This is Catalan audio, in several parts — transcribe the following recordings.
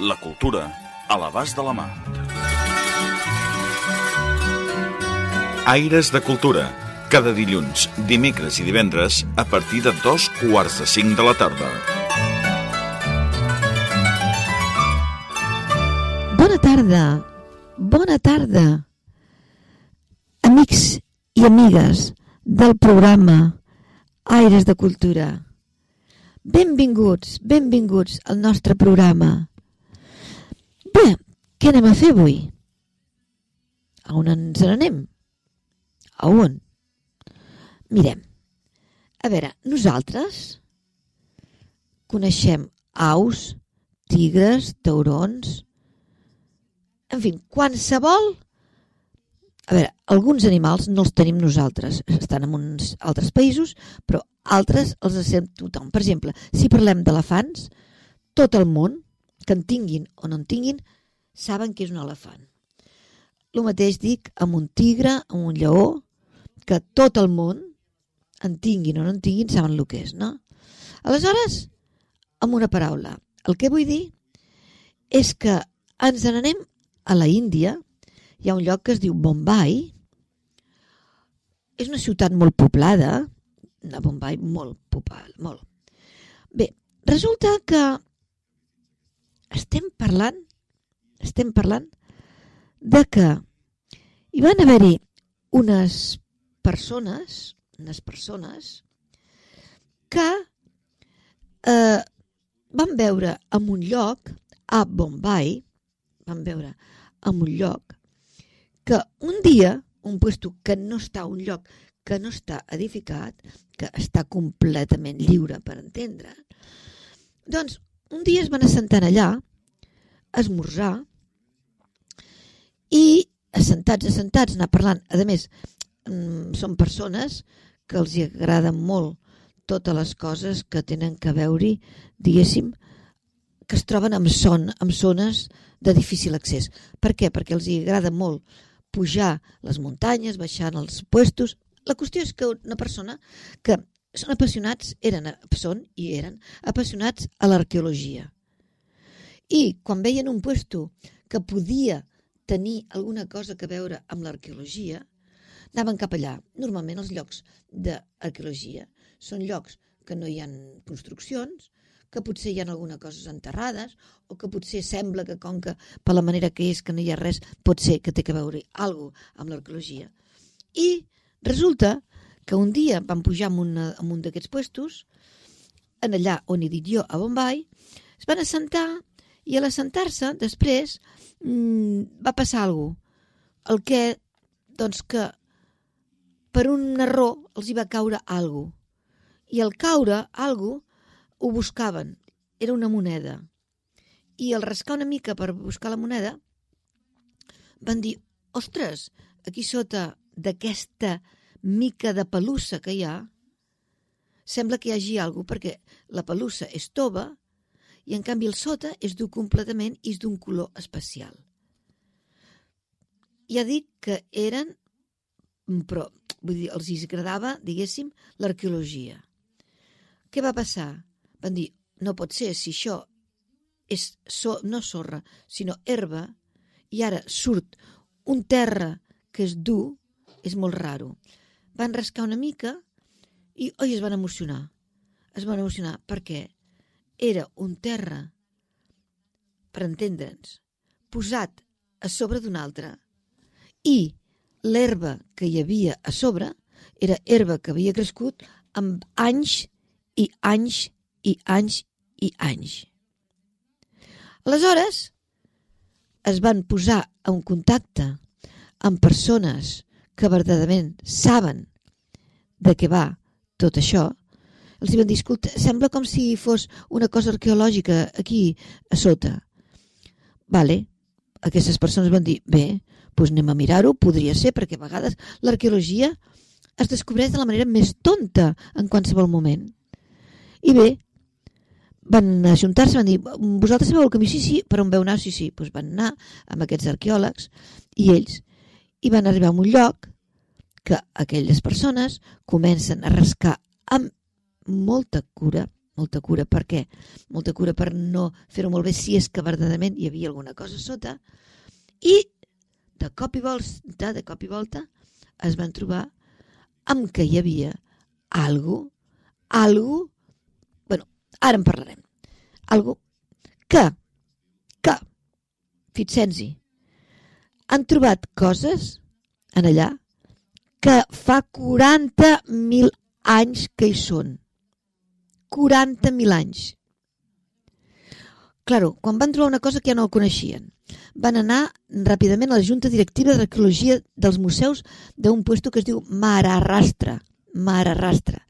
La cultura a l'abast de la mà. Aires de Cultura. Cada dilluns, dimecres i divendres a partir de dos quarts de cinc de la tarda. Bona tarda, bona tarda, amics i amigues del programa Aires de Cultura. Benvinguts, benvinguts al nostre programa. Bé, què anem a fer avui? A on ens n'anem? A on? Mirem. A veure, nosaltres coneixem aus, tigres, taurons, en fi, qualsevol... A veure, alguns animals no els tenim nosaltres, estan en uns altres països, però altres els sent tothom. Per exemple, si parlem d'elefants, tot el món, que en tinguin o no en tinguin, saben que és un elefant. El mateix dic amb un tigre, amb un lleó, que tot el món, en tinguin o no en tinguin, saben el que és, no? Aleshores, amb una paraula, el que vull dir és que ens n'anem a la Índia hi ha un lloc que es diu Bombay. És una ciutat molt poblada, una Bombay molt poblada, molt. Bé, resulta que estem parlant, estem parlant de que hi van haver-hi unes persones, unes persones que eh, van veure en un lloc a Bombay, van veure en un lloc que un dia, un puesto que no està un lloc que no està edificat, que està completament lliure per entendre, doncs un dia es van assentar allà esmorzar i assentats, assentats, anar parlant. A més, són persones que els agraden molt totes les coses que tenen que veure diguéssim, que es troben en, son, en zones de difícil accés. Per què? Perquè els agrada molt pujar les muntanyes, baixar els puestos. La qüestió és que una persona que són apassionats, eren, són i eren apassionats a l'arqueologia. I quan veien un puesto que podia tenir alguna cosa que veure amb l'arqueologia, anaven cap allà. Normalment els llocs d'arqueologia són llocs que no hi han construccions, que potser hi ha alguna coses enterrades o que potser sembla que com que per la manera que és que no hi ha res pot ser que té que veure alguna amb l'arqueologia. I resulta que un dia van pujar en, una, en un d'aquests puestos, en allà on he dit jo, a Bombay, es van assentar i a l'assentar-se després mmm, va passar alguna cosa. El que, doncs que per un error els hi va caure cosa. I al caure cosa ho buscaven. Era una moneda. I al rascar una mica per buscar la moneda, van dir, ostres, aquí sota d'aquesta mica de pelussa que hi ha, sembla que hi hagi alguna perquè la pelussa és tova i en canvi el sota és d'un completament i és d'un color especial. Ja dic que eren, però vull dir, els agradava, diguéssim, l'arqueologia. Què va passar? Van dir, no pot ser, si això és so, no sorra, sinó herba, i ara surt un terra que és dur, és molt raro. Van rascar una mica i oi, es van emocionar. Es van emocionar perquè era un terra, per entendre'ns, posat a sobre d'un altre i l'herba que hi havia a sobre era herba que havia crescut amb anys i anys i anys i anys. Aleshores, es van posar en contacte amb persones que verdaderament saben de què va tot això, els van dir, escolta, sembla com si fos una cosa arqueològica aquí a sota. Vale, aquestes persones van dir, bé, doncs anem a mirar-ho, podria ser, perquè a vegades l'arqueologia es descobreix de la manera més tonta en qualsevol moment. I bé, van ajuntar-se, van dir, vosaltres sabeu el camí? Sí, sí, per on veu anar? Sí, sí. Doncs van anar amb aquests arqueòlegs i ells i van arribar a un lloc que aquelles persones comencen a rascar amb molta cura, molta cura, per què? Molta cura per no fer-ho molt bé si és que verdaderament hi havia alguna cosa sota i de cop i volta, de cop i volta es van trobar amb que hi havia algo, algo, bueno, ara en parlarem, algo que, que, fixem-hi, han trobat coses en allà que fa 40.000 anys que hi són. 40.000 anys. Claro, quan van trobar una cosa que ja no coneixien, van anar ràpidament a la Junta Directiva d'Arqueologia dels Museus d'un puesto que es diu Maharashtra, Maharashtra,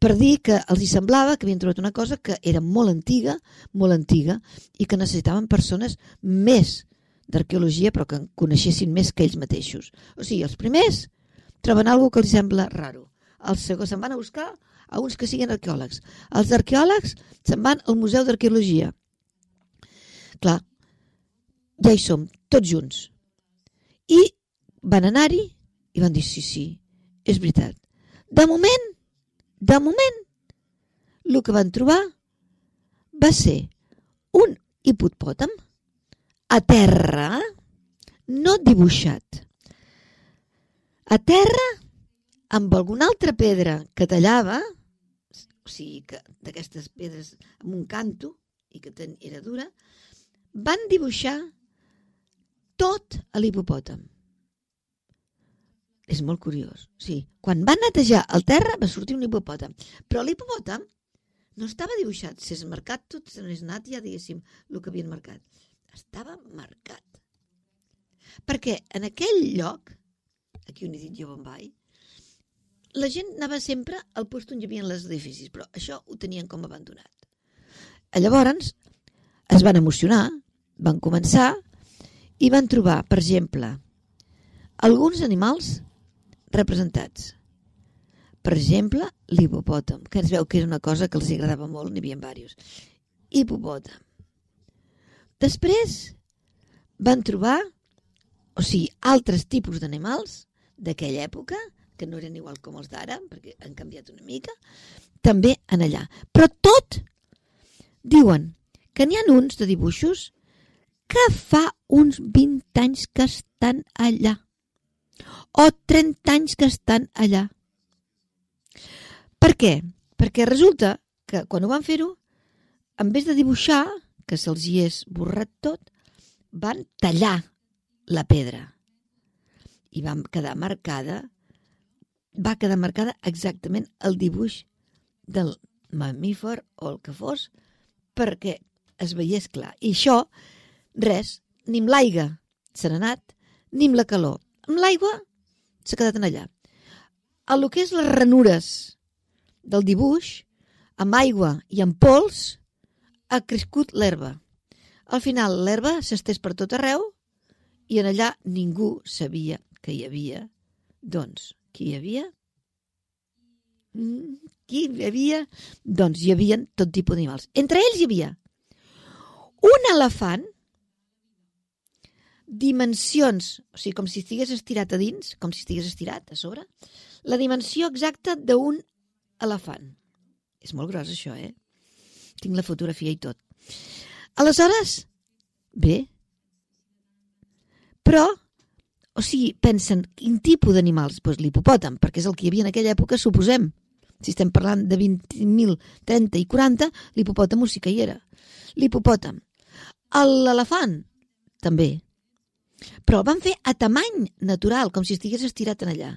per dir que els hi semblava que havien trobat una cosa que era molt antiga, molt antiga, i que necessitaven persones més d'arqueologia, però que coneixessin més que ells mateixos. O sigui, els primers troben alguna que els sembla raro. Els segons se'n van a buscar a uns que siguin arqueòlegs. Els arqueòlegs se'n van al Museu d'Arqueologia Clar, ja hi som, tots junts. I van anar-hi i van dir, sí, sí, és veritat. De moment, de moment, el que van trobar va ser un hipopòtam a terra, no dibuixat. A terra, amb alguna altra pedra que tallava, o sigui, que d'aquestes pedres amb un canto i que ten, era dura, van dibuixar tot a l'hipopòtam. És molt curiós. Sí, quan van netejar el terra va sortir un hipopòtam. Però l'hipopòtam no estava dibuixat. S'és marcat tot, se n'és anat ja, diguéssim, el que havien marcat. Estava marcat. Perquè en aquell lloc, aquí on he dit jo vaig, la gent anava sempre al lloc on hi havia els edificis, però això ho tenien com abandonat. Llavors, es van emocionar, van començar i van trobar, per exemple, alguns animals representats. Per exemple, l'hipopòtam, que ens veu que era una cosa que els agradava molt, n'hi havia diversos. Hipopòtam. Després van trobar, o sigui, altres tipus d'animals d'aquella època, que no eren igual com els d'ara, perquè han canviat una mica, també en allà. Però tot diuen que n'hi ha uns de dibuixos que fa uns 20 anys que estan allà. O 30 anys que estan allà. Per què? Perquè resulta que quan ho van fer-ho, en vez de dibuixar, que se'ls hi és borrat tot, van tallar la pedra. I va quedar marcada, va quedar marcada exactament el dibuix del mamífer o el que fos, perquè es veiés clar. I això, res, ni amb l'aigua se n'ha anat, ni amb la calor. Amb l'aigua s'ha quedat en allà. A lo que és les ranures del dibuix, amb aigua i amb pols, ha crescut l'herba. Al final l'herba s'estès per tot arreu i en allà ningú sabia que hi havia. Doncs, qui hi havia? Mm, qui hi havia? Doncs hi havia tot tipus d'animals. Entre ells hi havia un elefant, dimensions, o sigui, com si estigués estirat a dins, com si estigués estirat a sobre, la dimensió exacta d'un elefant. És molt gros, això, eh? Tinc la fotografia i tot. Aleshores, bé, però, o sigui, pensen, quin tipus d'animals? Doncs pues l'hipopòtam, perquè és el que hi havia en aquella època, suposem. Si estem parlant de 20.000, 30 i 40, l'hipopòtam sí que hi era. L'hipopòtam. L'elefant, també. Però el van fer a tamany natural, com si estigués estirat en allà.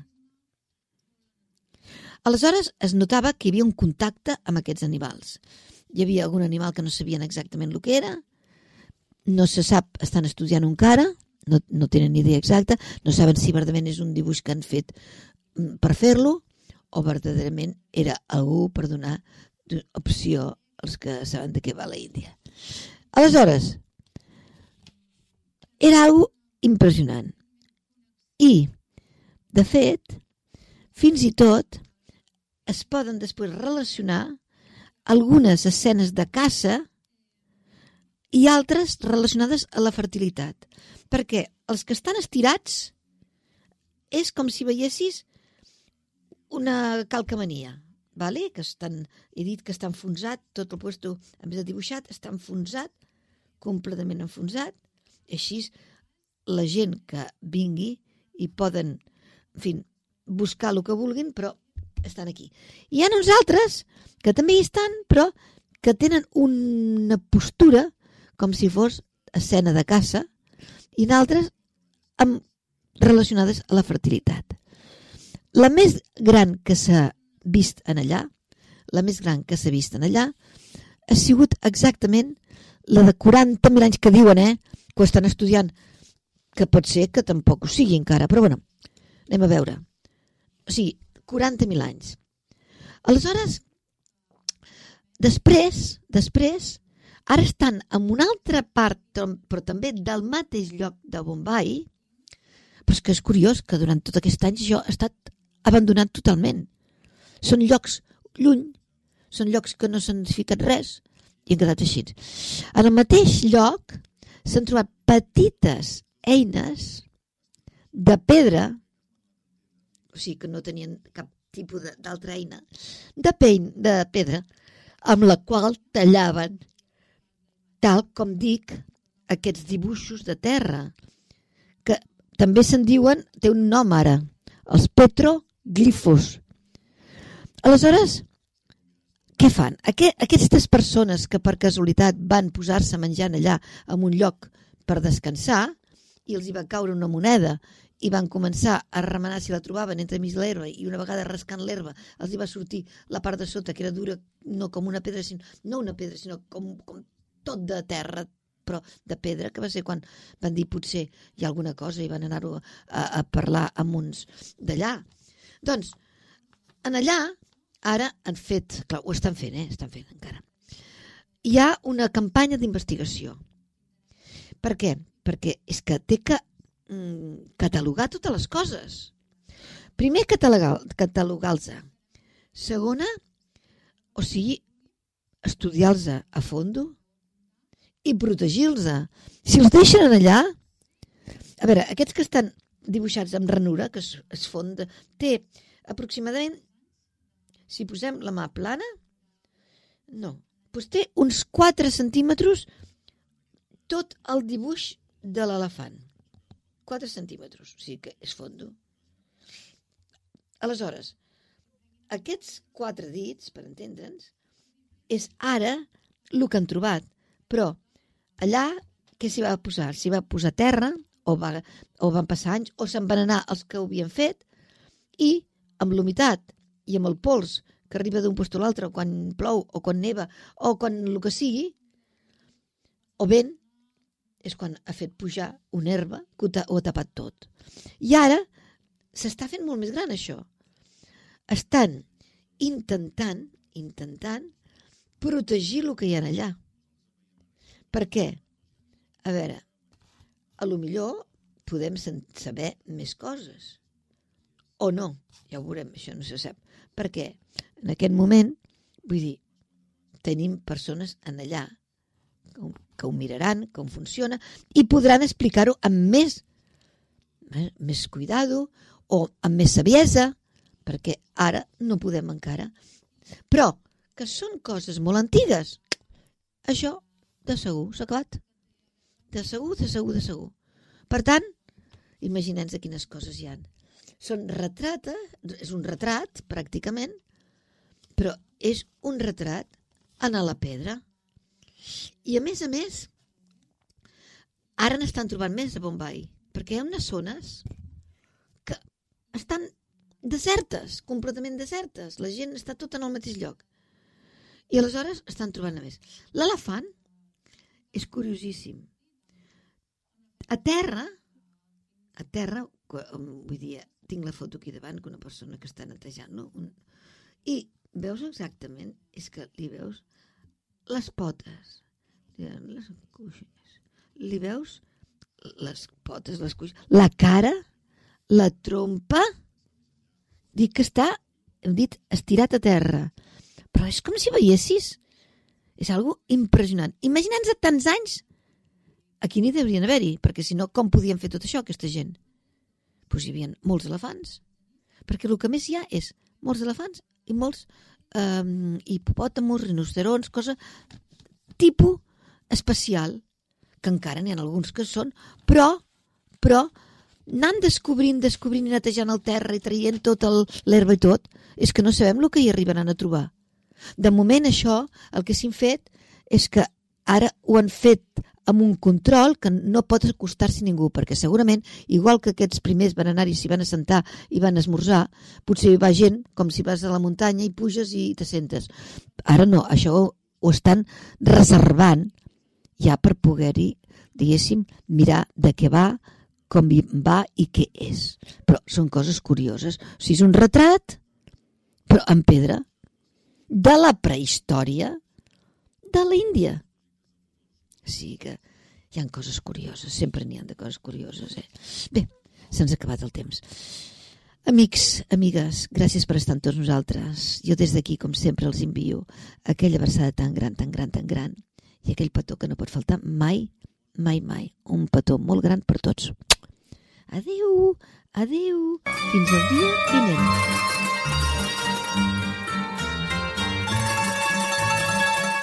Aleshores es notava que hi havia un contacte amb aquests animals. Hi havia algun animal que no sabien exactament el que era, no se sap, estan estudiant encara, no, no tenen idea exacta, no saben si verdaderament és un dibuix que han fet mm, per fer-lo o verdaderament era algú per donar opció als que saben de què va la Índia. Aleshores, Era algo impressionant. I, de fet, fins i tot es poden després relacionar algunes escenes de caça i altres relacionades a la fertilitat. Perquè els que estan estirats és com si veiessis una calcamania, vale? que estan, he dit que està enfonsat, tot el puesto, en vez de dibuixat, està enfonsat, completament enfonsat, així la gent que vingui i poden, en fi, buscar el que vulguin, però estan aquí. Hi ha uns altres que també hi estan, però que tenen una postura com si fos escena de caça i d'altres amb, relacionades a la fertilitat. La més gran que s'ha vist en allà, la més gran que s'ha vist en allà, ha sigut exactament la de 40.000 anys que diuen, eh? Que ho estan estudiant, que pot ser que tampoc ho sigui encara, però bueno, anem a veure. O sigui, 40.000 anys. Aleshores, després, després, ara estan en una altra part, però també del mateix lloc de Bombay, però és que és curiós que durant tot aquest any jo he estat abandonat totalment. Són llocs lluny, són llocs que no s'han ficat res i han quedat així. En el mateix lloc s'han trobat petites eines de pedra, o sigui que no tenien cap tipus d'altra eina, de, pein, de pedra, amb la qual tallaven, tal com dic, aquests dibuixos de terra, que també se'n diuen, té un nom ara, els petroglifos. Aleshores, què fan? Aquest, aquestes persones que per casualitat van posar-se menjant allà en un lloc per descansar i els hi va caure una moneda i van començar a remenar si la trobaven entre mig l'herba i una vegada rascant l'herba els hi va sortir la part de sota que era dura no com una pedra, sinó, no una pedra, sinó com, com tot de terra, però de pedra, que va ser quan van dir potser hi ha alguna cosa i van anar-ho a, a parlar amb uns d'allà. Doncs, en allà, ara han fet, clar, ho estan fent, eh? estan fent encara, hi ha una campanya d'investigació. Per què? Perquè és que té que mm, catalogar totes les coses. Primer, catalogar-los. Catalogar Segona, o sigui, estudiar-los a fondo, i protegir-los. Si els deixen allà... A veure, aquests que estan dibuixats amb ranura, que es, es fonda, té aproximadament, si posem la mà plana, no, doncs té uns 4 centímetres tot el dibuix de l'elefant. 4 centímetres, o sigui que és fondo. Aleshores, aquests quatre dits, per entendre'ns, és ara el que han trobat, però Allà, què s'hi va posar? S'hi va posar terra, o, va, o van passar anys, o se'n van anar els que ho havien fet, i amb l'humitat i amb el pols que arriba d'un lloc a l'altre, quan plou, o quan neva, o quan el que sigui, o vent, és quan ha fet pujar una herba que ho ha tapat tot. I ara s'està fent molt més gran això. Estan intentant, intentant, protegir el que hi ha allà. Per què? A veure, a lo millor podem saber més coses. O no, ja ho veurem, això no se sap. Per què? En aquest moment, vull dir, tenim persones en allà que ho miraran, com funciona, i podran explicar-ho amb més, eh, més cuidado o amb més saviesa, perquè ara no podem encara. Però que són coses molt antigues, això de segur, s'ha acabat. De segur, de segur, de segur. Per tant, imaginem-nos quines coses hi han. Són retrata, és un retrat, pràcticament, però és un retrat en la pedra. I a més a més, ara n'estan trobant més a Bombay, perquè hi ha unes zones que estan desertes, completament desertes. La gent està tota en el mateix lloc. I aleshores estan trobant a més. L'elefant és curiosíssim. A terra, a terra, vull dir, tinc la foto aquí davant, que una persona que està netejant, no? Un... I veus exactament, és que li veus les potes, les cuixes, li veus les potes, les cuixes, la cara, la trompa, dic que està, hem dit, estirat a terra. Però és com si veiessis. És algo impressionant. Imaginem-nos tants anys. Aquí n'hi deurien haver-hi, perquè si no, com podien fer tot això, aquesta gent? Doncs pues hi havia molts elefants. Perquè el que més hi ha és molts elefants i molts eh, hipopòtamos, rinocerons, cosa tipus especial, que encara n'hi ha alguns que són, però, però, anant descobrint, descobrint i netejant el terra i traient tot l'herba i tot, és que no sabem el que hi arribaran a trobar. De moment això, el que s'han fet és que ara ho han fet amb un control que no pot acostar-s'hi ningú, perquè segurament, igual que aquests primers van anar i s'hi van assentar i van esmorzar, potser hi va gent, com si vas a la muntanya i puges i t'assentes. Ara no, això ho, ho estan reservant ja per poder-hi, diguéssim, mirar de què va, com va i què és. Però són coses curioses. O sigui, és un retrat, però en pedra, de la prehistòria de l'Índia. O sigui que hi han coses curioses, sempre n'hi han de coses curioses. Eh? Bé, se'ns ha acabat el temps. Amics, amigues, gràcies per estar amb tots nosaltres. Jo des d'aquí, com sempre, els envio aquella versada tan gran, tan gran, tan gran i aquell petó que no pot faltar mai, mai, mai. Un petó molt gran per tots. Adeu, adeu, fins al dia vinent.